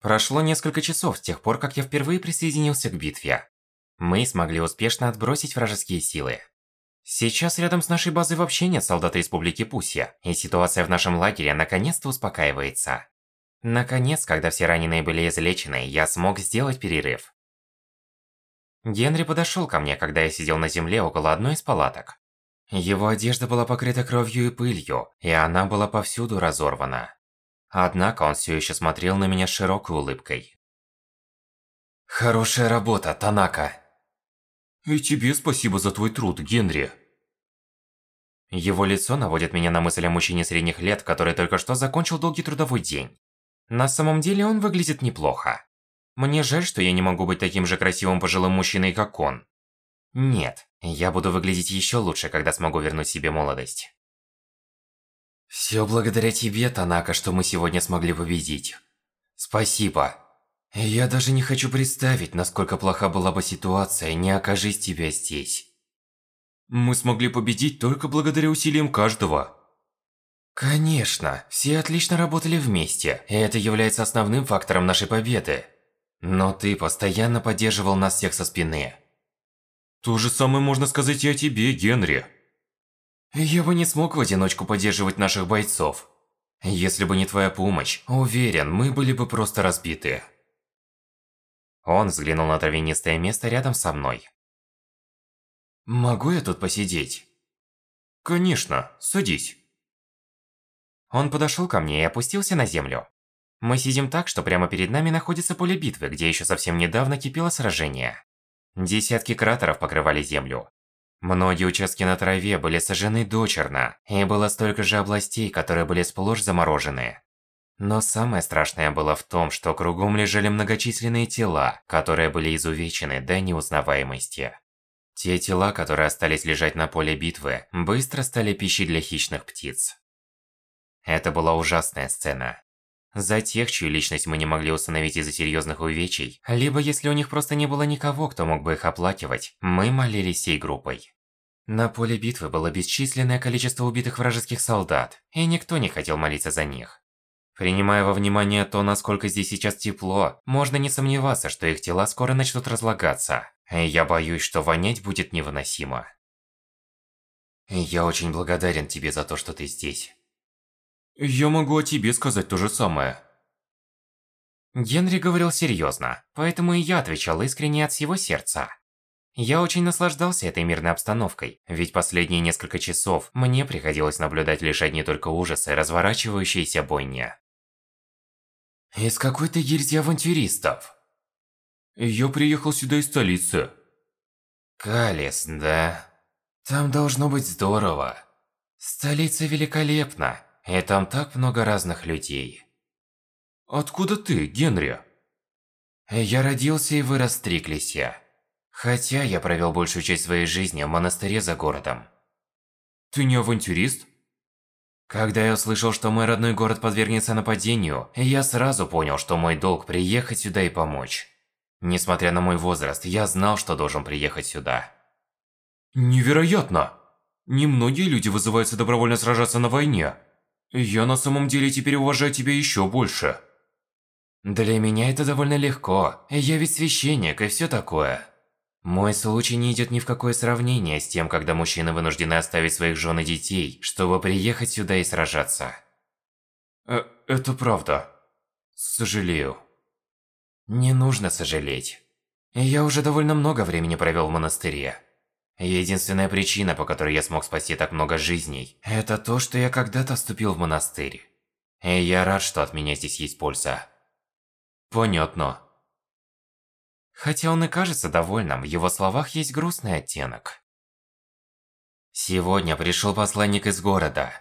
Прошло несколько часов с тех пор, как я впервые присоединился к битве. Мы смогли успешно отбросить вражеские силы. Сейчас рядом с нашей базой вообще нет солдат Республики Пусья, и ситуация в нашем лагере наконец-то успокаивается. Наконец, когда все раненые были излечены, я смог сделать перерыв. Генри подошел ко мне, когда я сидел на земле около одной из палаток. Его одежда была покрыта кровью и пылью, и она была повсюду разорвана. Однако он все еще смотрел на меня широкой улыбкой. Хорошая работа, Танака. И тебе спасибо за твой труд, Генри. Его лицо наводит меня на мысль о мужчине средних лет, который только что закончил долгий трудовой день. На самом деле он выглядит неплохо. Мне жаль, что я не могу быть таким же красивым пожилым мужчиной, как он. Нет, я буду выглядеть еще лучше, когда смогу вернуть себе молодость. Все благодаря тебе, Танака, что мы сегодня смогли победить. Спасибо. Я даже не хочу представить, насколько плоха была бы ситуация, не окажись тебя здесь. Мы смогли победить только благодаря усилиям каждого. Конечно, все отлично работали вместе, и это является основным фактором нашей победы. Но ты постоянно поддерживал нас всех со спины. То же самое можно сказать и о тебе, Генри. Я бы не смог в одиночку поддерживать наших бойцов. Если бы не твоя помощь, уверен, мы были бы просто разбиты. Он взглянул на травянистое место рядом со мной. Могу я тут посидеть? Конечно, садись. Он подошел ко мне и опустился на землю. Мы сидим так, что прямо перед нами находится поле битвы, где еще совсем недавно кипело сражение. Десятки кратеров покрывали землю. Многие участки на траве были сожжены дочерно, и было столько же областей, которые были сплошь заморожены. Но самое страшное было в том, что кругом лежали многочисленные тела, которые были изувечены до неузнаваемости. Те тела, которые остались лежать на поле битвы, быстро стали пищей для хищных птиц. Это была ужасная сцена. За тех, чью личность мы не могли установить из-за серьезных увечий, либо если у них просто не было никого, кто мог бы их оплакивать, мы молились всей группой. На поле битвы было бесчисленное количество убитых вражеских солдат, и никто не хотел молиться за них. Принимая во внимание то, насколько здесь сейчас тепло, можно не сомневаться, что их тела скоро начнут разлагаться. И я боюсь, что вонять будет невыносимо. Я очень благодарен тебе за то, что ты здесь. Я могу о тебе сказать то же самое. Генри говорил серьезно, поэтому и я отвечал искренне от всего сердца. Я очень наслаждался этой мирной обстановкой, ведь последние несколько часов мне приходилось наблюдать лишь одни только ужасы, разворачивающиеся бойня. Из какой ты гильдии авантюристов? Я приехал сюда из столицы. Калис, да? Там должно быть здорово. Столица великолепна. И там так много разных людей. Откуда ты, Генри? Я родился и вырос в Триклисе. Хотя я провел большую часть своей жизни в монастыре за городом. Ты не авантюрист? Когда я услышал, что мой родной город подвергнется нападению, я сразу понял, что мой долг приехать сюда и помочь. Несмотря на мой возраст, я знал, что должен приехать сюда. Невероятно! Немногие люди вызываются добровольно сражаться на войне. Я на самом деле теперь уважаю тебя еще больше. Для меня это довольно легко. Я ведь священник и все такое. Мой случай не идет ни в какое сравнение с тем, когда мужчины вынуждены оставить своих жен и детей, чтобы приехать сюда и сражаться. Э, это правда. Сожалею. Не нужно сожалеть. Я уже довольно много времени провел в монастыре. Единственная причина, по которой я смог спасти так много жизней, это то, что я когда-то вступил в монастырь. И я рад, что от меня здесь есть польза. Понятно. Хотя он и кажется довольным, в его словах есть грустный оттенок. Сегодня пришел посланник из города.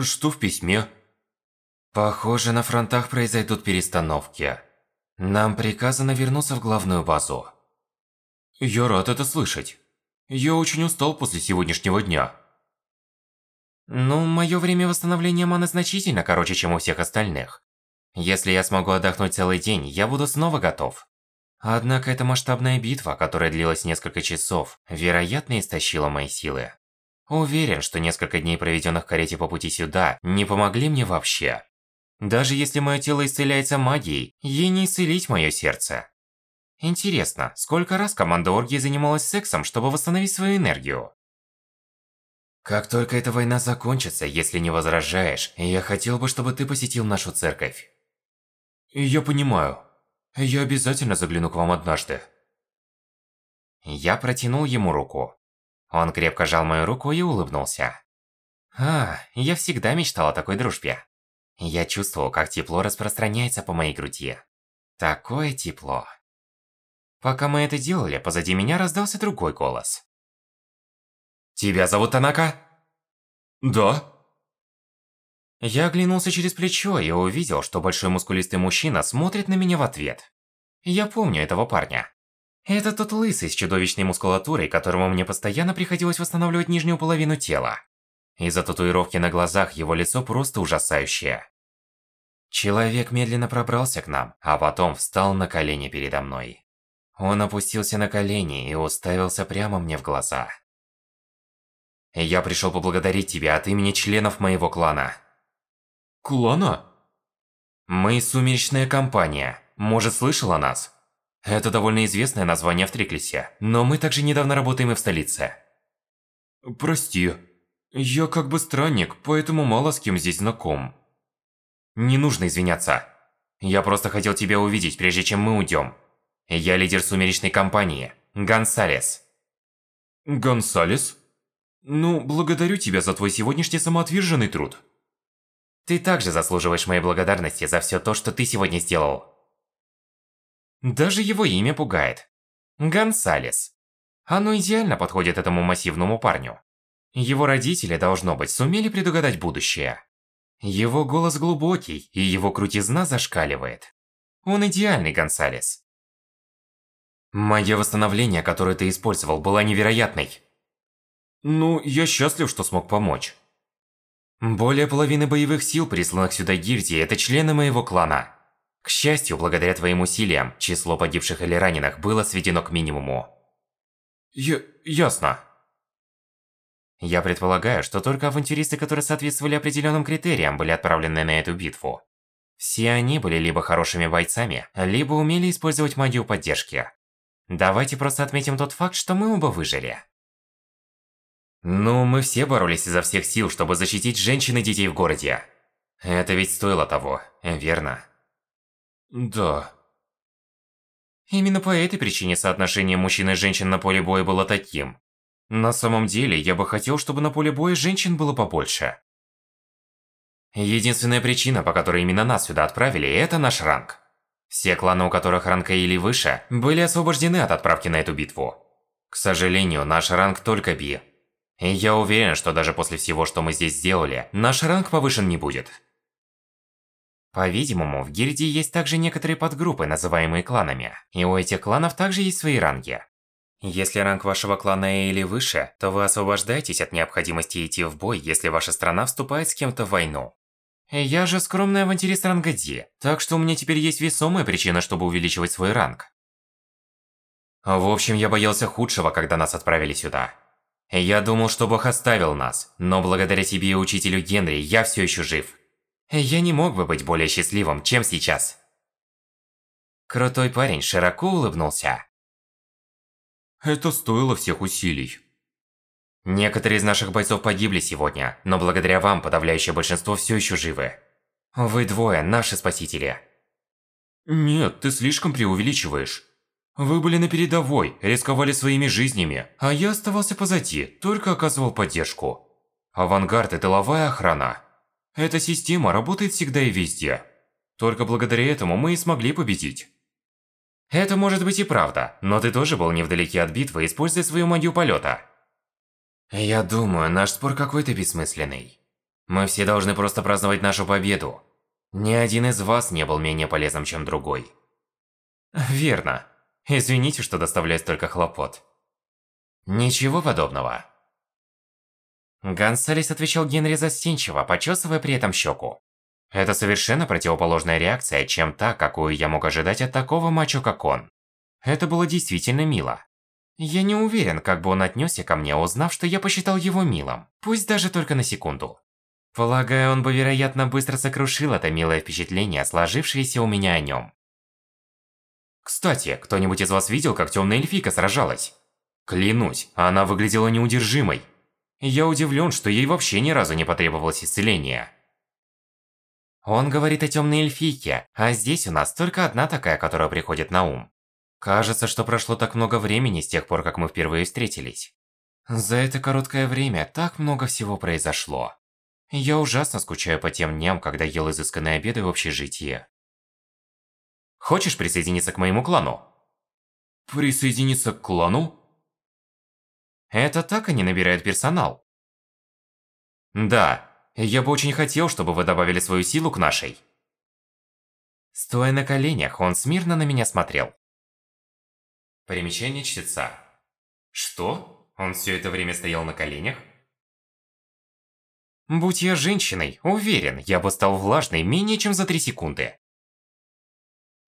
Что в письме? Похоже, на фронтах произойдут перестановки. Нам приказано вернуться в главную базу. Я рад это слышать. Я очень устал после сегодняшнего дня. Ну, мое время восстановления маны значительно короче, чем у всех остальных. Если я смогу отдохнуть целый день, я буду снова готов. Однако эта масштабная битва, которая длилась несколько часов, вероятно истощила мои силы. Уверен, что несколько дней, проведенных в карете по пути сюда, не помогли мне вообще. Даже если мое тело исцеляется магией, ей не исцелить мое сердце. Интересно, сколько раз команда Оргии занималась сексом, чтобы восстановить свою энергию? Как только эта война закончится, если не возражаешь, я хотел бы, чтобы ты посетил нашу церковь. Я понимаю. Я обязательно загляну к вам однажды. Я протянул ему руку. Он крепко жал мою руку и улыбнулся. А, я всегда мечтал о такой дружбе. Я чувствовал, как тепло распространяется по моей груди. Такое тепло. Пока мы это делали, позади меня раздался другой голос. Тебя зовут Танака? Да. Я оглянулся через плечо и увидел, что большой мускулистый мужчина смотрит на меня в ответ. Я помню этого парня. Это тот лысый с чудовищной мускулатурой, которому мне постоянно приходилось восстанавливать нижнюю половину тела. Из-за татуировки на глазах его лицо просто ужасающее. Человек медленно пробрался к нам, а потом встал на колени передо мной. Он опустился на колени и уставился прямо мне в глаза. Я пришел поблагодарить тебя от имени членов моего клана. Клана? Мы сумеречная компания. Может, слышал о нас? Это довольно известное название в Триклисе, но мы также недавно работаем и в столице. Прости. Я как бы странник, поэтому мало с кем здесь знаком. Не нужно извиняться. Я просто хотел тебя увидеть, прежде чем мы уйдем. Я лидер сумеречной компании, Гонсалес. Гонсалес? Ну, благодарю тебя за твой сегодняшний самоотверженный труд. Ты также заслуживаешь моей благодарности за все то, что ты сегодня сделал. Даже его имя пугает. Гонсалес. Оно идеально подходит этому массивному парню. Его родители, должно быть, сумели предугадать будущее. Его голос глубокий, и его крутизна зашкаливает. Он идеальный Гонсалес. Магия восстановления, которую ты использовал, была невероятной. Ну, я счастлив, что смог помочь. Более половины боевых сил, присланных сюда гильдии, это члены моего клана. К счастью, благодаря твоим усилиям, число погибших или раненых было сведено к минимуму. Я... ясно. Я предполагаю, что только авантюристы, которые соответствовали определенным критериям, были отправлены на эту битву. Все они были либо хорошими бойцами, либо умели использовать магию поддержки. Давайте просто отметим тот факт, что мы оба выжили. Ну, мы все боролись изо всех сил, чтобы защитить женщин и детей в городе. Это ведь стоило того, верно? Да. Именно по этой причине соотношение мужчин и женщин на поле боя было таким. На самом деле, я бы хотел, чтобы на поле боя женщин было побольше. Единственная причина, по которой именно нас сюда отправили, это наш ранг. Все кланы, у которых ранг или выше, были освобождены от отправки на эту битву. К сожалению, наш ранг только Би. Я уверен, что даже после всего, что мы здесь сделали, наш ранг повышен не будет. По-видимому, в гильдии есть также некоторые подгруппы, называемые кланами, и у этих кланов также есть свои ранги. Если ранг вашего клана A или выше, то вы освобождаетесь от необходимости идти в бой, если ваша страна вступает с кем-то в войну. Я же скромный авантюрист ранга D, так что у меня теперь есть весомая причина, чтобы увеличивать свой ранг. В общем, я боялся худшего, когда нас отправили сюда. Я думал, что Бог оставил нас, но благодаря тебе и учителю Генри я все еще жив. Я не мог бы быть более счастливым, чем сейчас. Крутой парень широко улыбнулся. Это стоило всех усилий. Некоторые из наших бойцов погибли сегодня, но благодаря вам подавляющее большинство все еще живы. Вы двое наши спасители. Нет, ты слишком преувеличиваешь. Вы были на передовой, рисковали своими жизнями, а я оставался позади, только оказывал поддержку. Авангард и тыловая охрана. Эта система работает всегда и везде. Только благодаря этому мы и смогли победить. Это может быть и правда, но ты тоже был невдалеке от битвы, используя свою магию полета. Я думаю, наш спор какой-то бессмысленный. Мы все должны просто праздновать нашу победу. Ни один из вас не был менее полезным, чем другой. Верно. Извините, что доставляю столько хлопот. Ничего подобного. Гонсалес отвечал Генри застенчиво, почесывая при этом щеку. Это совершенно противоположная реакция, чем та, какую я мог ожидать от такого мачо, как он. Это было действительно мило. Я не уверен, как бы он отнесся ко мне, узнав, что я посчитал его милым, пусть даже только на секунду. Полагаю, он бы, вероятно, быстро сокрушил это милое впечатление, сложившееся у меня о нем. Кстати, кто-нибудь из вас видел, как темная эльфийка сражалась? Клянусь, она выглядела неудержимой. Я удивлен, что ей вообще ни разу не потребовалось исцеления. Он говорит о темной эльфийке, а здесь у нас только одна такая, которая приходит на ум. Кажется, что прошло так много времени с тех пор, как мы впервые встретились. За это короткое время так много всего произошло. Я ужасно скучаю по тем дням, когда ел изысканные обеды в общежитии. Хочешь присоединиться к моему клану? Присоединиться к клану? Это так они набирают персонал. Да, я бы очень хотел, чтобы вы добавили свою силу к нашей. Стоя на коленях, он смирно на меня смотрел. Примечание чтеца. Что? Он все это время стоял на коленях? Будь я женщиной, уверен, я бы стал влажной менее чем за 3 секунды.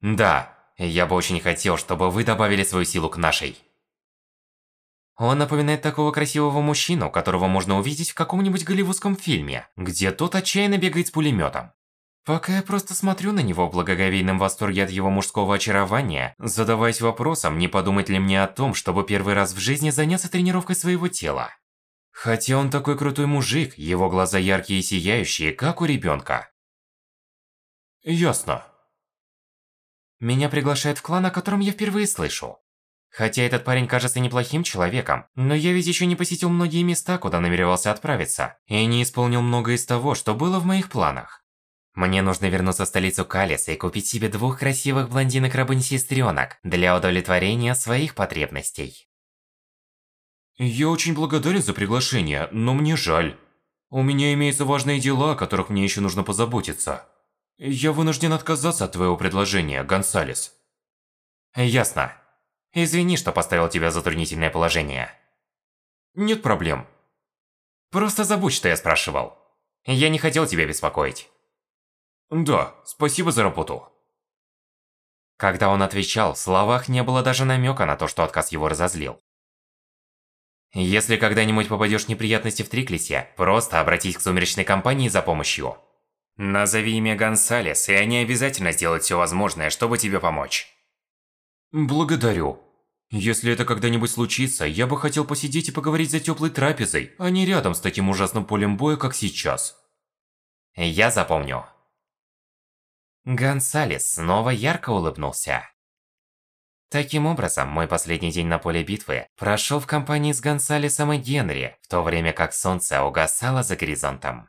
Да, я бы очень хотел, чтобы вы добавили свою силу к нашей. Он напоминает такого красивого мужчину, которого можно увидеть в каком-нибудь голливудском фильме, где тот отчаянно бегает с пулеметом. Пока я просто смотрю на него в благоговейном восторге от его мужского очарования, задаваясь вопросом, не подумать ли мне о том, чтобы первый раз в жизни заняться тренировкой своего тела. Хотя он такой крутой мужик, его глаза яркие и сияющие, как у ребенка. Ясно. Меня приглашают в клан, о котором я впервые слышу. Хотя этот парень кажется неплохим человеком, но я ведь еще не посетил многие места, куда намеревался отправиться, и не исполнил многое из того, что было в моих планах. Мне нужно вернуться в столицу Калиса и купить себе двух красивых блондинок-рабынь-сестренок для удовлетворения своих потребностей. Я очень благодарен за приглашение, но мне жаль. У меня имеются важные дела, о которых мне еще нужно позаботиться. Я вынужден отказаться от твоего предложения, Гонсалес. Ясно. Извини, что поставил тебя в затруднительное положение. Нет проблем. Просто забудь, что я спрашивал. Я не хотел тебя беспокоить. Да, спасибо за работу. Когда он отвечал, в словах не было даже намека на то, что отказ его разозлил. Если когда-нибудь попадешь в неприятности в Триклисе, просто обратись к сумеречной компании за помощью. Назови имя Гонсалес, и они обязательно сделают все возможное, чтобы тебе помочь. Благодарю. Если это когда-нибудь случится, я бы хотел посидеть и поговорить за теплой трапезой, а не рядом с таким ужасным полем боя, как сейчас. Я запомню. Гонсалес снова ярко улыбнулся. Таким образом, мой последний день на поле битвы прошел в компании с Гонсалесом и Генри, в то время как солнце угасало за горизонтом.